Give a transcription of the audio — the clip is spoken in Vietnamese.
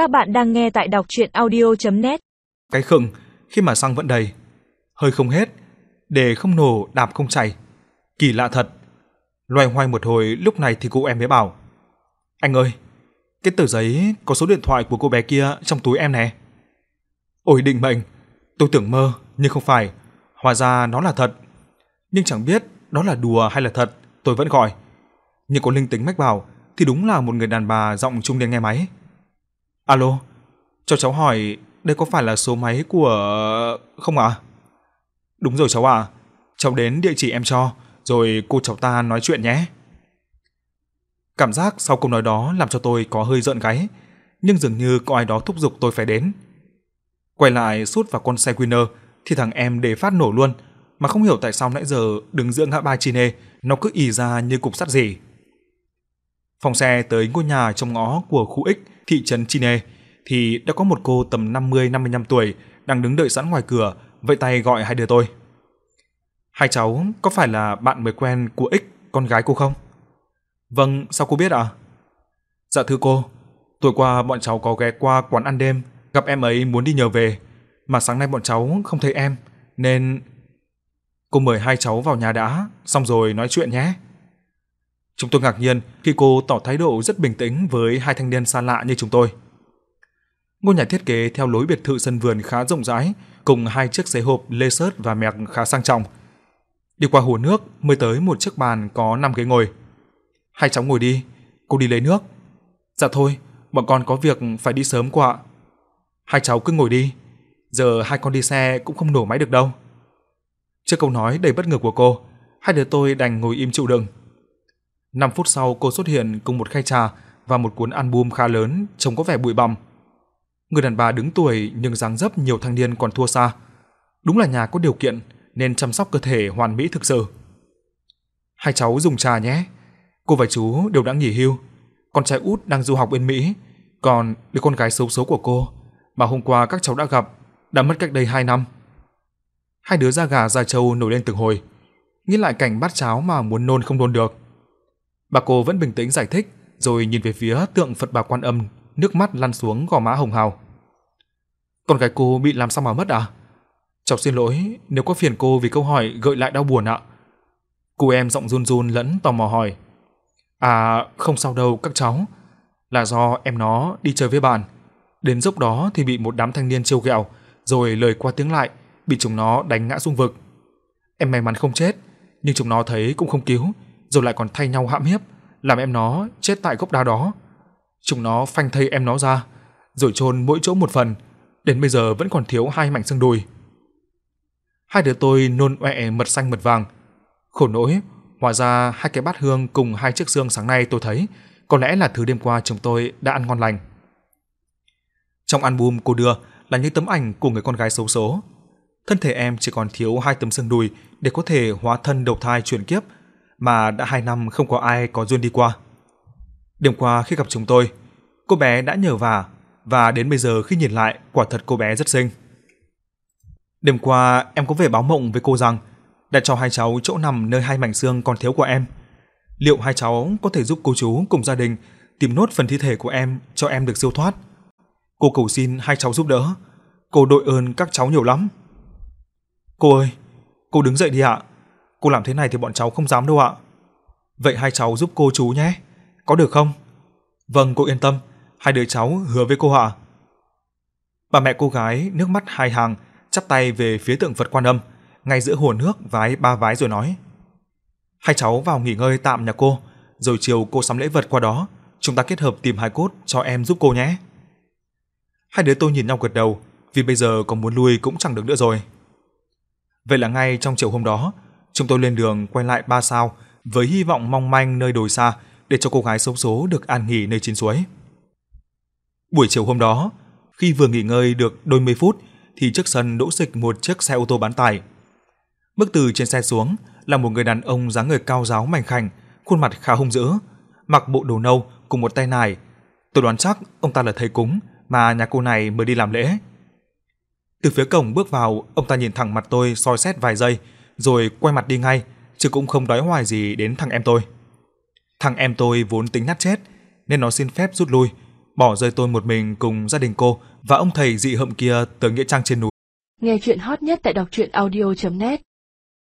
Các bạn đang nghe tại đọc chuyện audio.net Cái khựng khi mà xăng vẫn đầy. Hơi không hết, để không nổ đạp không chảy. Kỳ lạ thật. Loay hoay một hồi lúc này thì cô em mới bảo. Anh ơi, cái tờ giấy có số điện thoại của cô bé kia trong túi em nè. Ôi định mệnh, tôi tưởng mơ nhưng không phải, hóa ra nó là thật. Nhưng chẳng biết đó là đùa hay là thật, tôi vẫn gọi. Nhưng có linh tính mách bảo thì đúng là một người đàn bà giọng trung niên nghe máy. Alo, cho cháu hỏi đây có phải là số máy của... không ạ? À? Đúng rồi cháu ạ, à. cháu đến địa chỉ em cho, rồi cô cháu ta nói chuyện nhé. Cảm giác sau câu nói đó làm cho tôi có hơi giận gáy, nhưng dường như có ai đó thúc giục tôi phải đến. Quay lại sút vào con xe Winner thì thằng em để phát nổ luôn, mà không hiểu tại sao nãy giờ đứng giữa ngã ba Chine nó cứ ì ra như cục sắt gì. Phòng xe tới ngôi nhà trong ngõ của khu X thị trấn Chine thì đã có một cô tầm 50-55 tuổi đang đứng đợi sẵn ngoài cửa, vẫy tay gọi hai đứa tôi. Hai cháu có phải là bạn mới quen của X, con gái cô không? Vâng, sao cô biết ạ? À? Dạ thưa cô, tối qua bọn cháu có ghé qua quán ăn đêm, gặp em ấy muốn đi nhờ về, mà sáng nay bọn cháu không thấy em, nên cô mời hai cháu vào nhà đã, xong rồi nói chuyện nhé. Chúng tôi ngạc nhiên khi cô tỏ thái độ rất bình tĩnh với hai thanh niên xa lạ như chúng tôi. Ngôi nhà thiết kế theo lối biệt thự sân vườn khá rộng rãi, cùng hai chiếc xế hộp lê sớt và mẹc khá sang trọng. Đi qua hồ nước mới tới một chiếc bàn có 5 ghế ngồi. Hai cháu ngồi đi, cô đi lấy nước. Dạ thôi, bọn con có việc phải đi sớm quá ạ. Hai cháu cứ ngồi đi, giờ hai con đi xe cũng không nổ máy được đâu. Trước câu nói đầy bất ngờ của cô, hai đứa tôi đành ngồi im chịu đựng. 5 phút sau cô xuất hiện cùng một khay trà và một cuốn album khá lớn trông có vẻ bụi bặm. Người đàn bà đứng tuổi nhưng dáng dấp nhiều thanh niên còn thua xa. Đúng là nhà có điều kiện nên chăm sóc cơ thể hoàn mỹ thực sự. Hai cháu dùng trà nhé. Cô và chú đều đã nghỉ hưu. Con trai út đang du học bên Mỹ, còn đứa con gái xấu số của cô mà hôm qua các cháu đã gặp đã mất cách đây 2 năm. Hai đứa da gà da trâu nổi lên từng hồi, nghĩ lại cảnh bát cháo mà muốn nôn không nôn được. Bà cô vẫn bình tĩnh giải thích, rồi nhìn về phía tượng Phật Bà Quan Âm, nước mắt lăn xuống gò má hồng hào. Con gái cô bị làm sao mà mất à? Cháu xin lỗi nếu có phiền cô vì câu hỏi gợi lại đau buồn ạ. Cô em giọng run run lẫn tò mò hỏi. À, không sao đâu các cháu. Là do em nó đi chơi với bạn. Đến dốc đó thì bị một đám thanh niên trêu ghẹo, rồi lời qua tiếng lại, bị chúng nó đánh ngã xuống vực. Em may mắn không chết, nhưng chúng nó thấy cũng không cứu, rồi lại còn thay nhau hãm hiếp, làm em nó chết tại gốc đá đó. Chúng nó phanh thây em nó ra, rồi chôn mỗi chỗ một phần, đến bây giờ vẫn còn thiếu hai mảnh xương đùi. Hai đứa tôi nôn ọe mật xanh mật vàng. Khổ nỗi, hóa ra hai cái bát hương cùng hai chiếc xương sáng nay tôi thấy, có lẽ là thứ đêm qua chúng tôi đã ăn ngon lành. Trong album cô đưa là những tấm ảnh của người con gái xấu số. Thân thể em chỉ còn thiếu hai tấm xương đùi để có thể hóa thân đầu thai chuyển kiếp mà đã hai năm không có ai có duyên đi qua. Đêm qua khi gặp chúng tôi, cô bé đã nhờ vả và đến bây giờ khi nhìn lại, quả thật cô bé rất xinh. Đêm qua em có về báo mộng với cô rằng đã cho hai cháu chỗ nằm nơi hai mảnh xương còn thiếu của em. Liệu hai cháu có thể giúp cô chú cùng gia đình tìm nốt phần thi thể của em cho em được siêu thoát? Cô cầu xin hai cháu giúp đỡ. Cô đội ơn các cháu nhiều lắm. Cô ơi, cô đứng dậy đi ạ. Cô làm thế này thì bọn cháu không dám đâu ạ. Vậy hai cháu giúp cô chú nhé. Có được không? Vâng, cô yên tâm. Hai đứa cháu hứa với cô ạ. Bà mẹ cô gái nước mắt hai hàng, chắp tay về phía tượng Phật Quan Âm, ngay giữa hồ nước vái ba vái rồi nói: "Hai cháu vào nghỉ ngơi tạm nhà cô, rồi chiều cô sắm lễ vật qua đó, chúng ta kết hợp tìm hài cốt cho em giúp cô nhé." Hai đứa tôi nhìn nhau gật đầu, vì bây giờ có muốn lui cũng chẳng được nữa rồi. Vậy là ngay trong chiều hôm đó, chúng tôi lên đường quay lại Ba Sao với hy vọng mong manh nơi đồi xa để cho cô gái xấu số được an nghỉ nơi chín suối. Buổi chiều hôm đó, khi vừa nghỉ ngơi được đôi mươi phút thì trước sân đỗ xịch một chiếc xe ô tô bán tải. Bước từ trên xe xuống là một người đàn ông dáng người cao ráo mảnh khảnh, khuôn mặt khá hung dữ, mặc bộ đồ nâu cùng một tay nải. Tôi đoán chắc ông ta là thầy cúng mà nhà cô này mới đi làm lễ. Từ phía cổng bước vào, ông ta nhìn thẳng mặt tôi soi xét vài giây, rồi quay mặt đi ngay, chứ cũng không đói hoài gì đến thằng em tôi. Thằng em tôi vốn tính nát chết, nên nó xin phép rút lui, bỏ rơi tôi một mình cùng gia đình cô và ông thầy dị hợm kia tới nghĩa trang trên núi. Nghe chuyện hot nhất tại đọc truyện audio.net